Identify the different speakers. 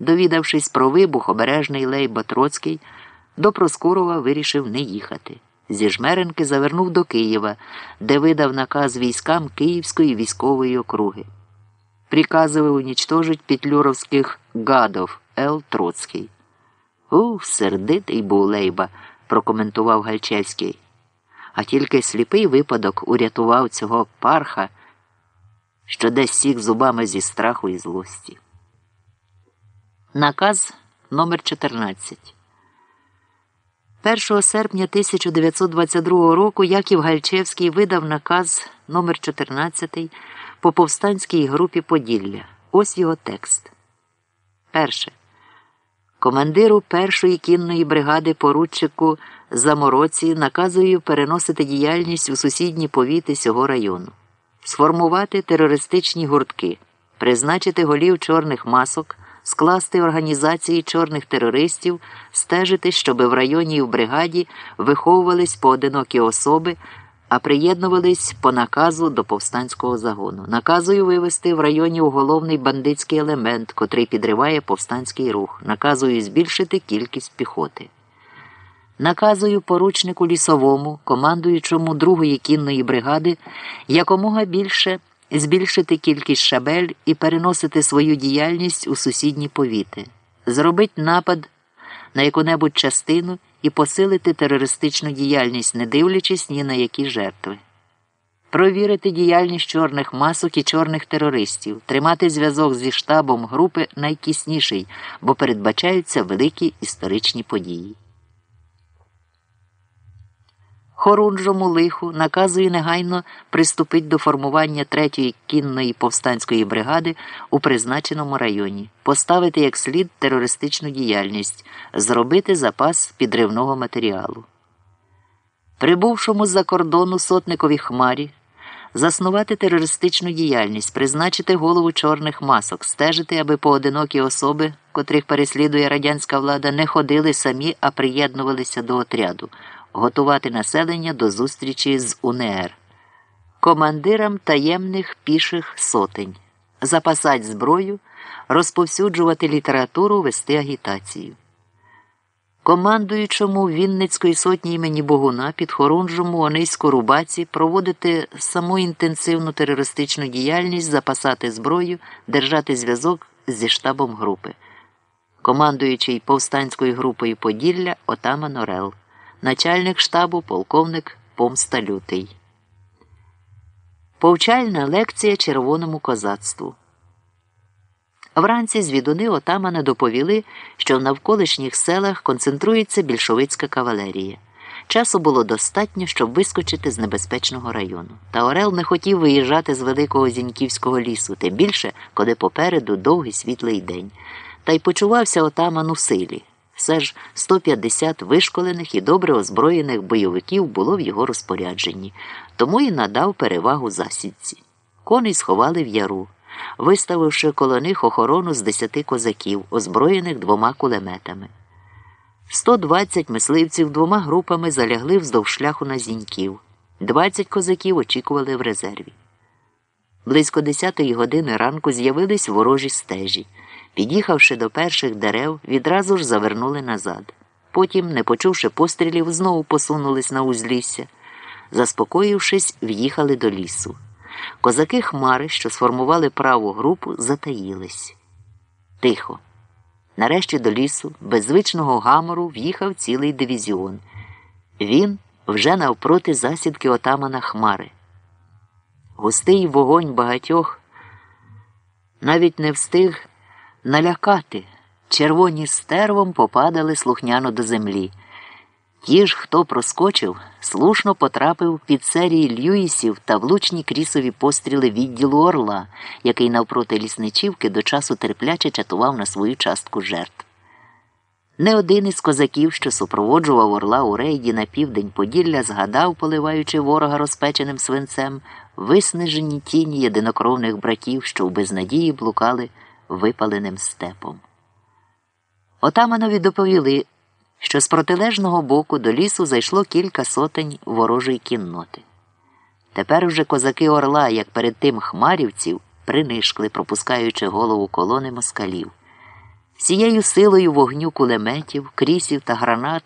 Speaker 1: Довідавшись про вибух, обережний Лейба Троцький до Проскурова вирішив не їхати. Зі жмеренки завернув до Києва, де видав наказ військам Київської військової округи. Приказывал уничтожить петлюровських гадов Л. Троцький. У, сердитий був Лейба, прокоментував Гальчевський. А тільки сліпий випадок урятував цього парха, що десь сік зубами зі страху і злості. Наказ номер 14 1 серпня 1922 року Яків Гальчевський видав наказ номер 14 по повстанській групі Поділля. Ось його текст. Перше. Командиру першої кінної бригади поручику Замороці наказую переносити діяльність у сусідні повіти цього району, сформувати терористичні гуртки, призначити голів чорних масок скласти організації чорних терористів, стежити, щоб в районі і в бригаді виховувались поодинокі особи, а приєднувались по наказу до повстанського загону. Наказую вивести в районі уголовний бандитський елемент, котрий підриває повстанський рух. Наказую збільшити кількість піхоти. Наказую поручнику лісовому, командуючому другої кінної бригади, якомога більше збільшити кількість шабель і переносити свою діяльність у сусідні повіти, зробити напад на яку-небудь частину і посилити терористичну діяльність, не дивлячись ні на які жертви. Провірити діяльність чорних масок і чорних терористів, тримати зв'язок зі штабом групи найкісніший, бо передбачаються великі історичні події. Хорунжому лиху наказує негайно приступити до формування третьої кінної повстанської бригади у призначеному районі, поставити як слід терористичну діяльність, зробити запас підривного матеріалу. Прибувшому з-за кордону сотникові хмарі, заснувати терористичну діяльність, призначити голову чорних масок, стежити, аби поодинокі особи, котрих переслідує радянська влада, не ходили самі, а приєднувалися до отряду готувати населення до зустрічі з УНР, командирам таємних піших сотень, запасати зброю, розповсюджувати літературу, вести агітацію. Командуючому Вінницької сотні імені Богуна підхорунжому Ониську Рубаці проводити саму інтенсивну терористичну діяльність, запасати зброю, держати зв'язок зі штабом групи, командуючий повстанською групою Поділля Отаман Орел начальник штабу полковник Помста Лютий. Повчальна лекція червоному козацтву. Вранці звідуни отамана доповіли, що в навколишніх селах концентрується більшовицька кавалерія. Часу було достатньо, щоб вискочити з небезпечного району. Та Орел не хотів виїжджати з великого Зіньківського лісу, тим більше, коли попереду довгий світлий день, та й почувався отаман у силі. Все ж 150 вишколених і добре озброєних бойовиків було в його розпорядженні, тому і надав перевагу засідці. Коней сховали в яру, виставивши коло них охорону з десяти козаків, озброєних двома кулеметами. 120 мисливців двома групами залягли вздовж шляху на зіньків. 20 козаків очікували в резерві. Близько 10 години ранку з'явились ворожі стежі. Під'їхавши до перших дерев, відразу ж завернули назад. Потім, не почувши пострілів, знову посунулись на узлісся. Заспокоївшись, в'їхали до лісу. Козаки Хмари, що сформували праву групу, затаїлись. Тихо. Нарешті до лісу, без звичного гамору, в'їхав цілий дивізіон. Він вже навпроти засідки отамана Хмари. Густий вогонь багатьох навіть не встиг налякати. Червоні стервом попадали слухняно до землі. Ті ж, хто проскочив, слушно потрапив під серії Льюісів та влучні крісові постріли відділу орла, який навпроти лісничівки до часу терпляче чатував на свою частку жертв. Не один із козаків, що супроводжував орла у рейді на південь Поділля, згадав, поливаючи ворога розпеченим свинцем, виснажені тіні єдинокровних братів, що в безнадії блукали випаленим степом. Отаманові доповіли, що з протилежного боку до лісу зайшло кілька сотень ворожої кінноти. Тепер уже козаки орла, як перед тим хмарівців, принишкли, пропускаючи голову колони москалів. Цією силою вогню кулеметів, крісів та гранат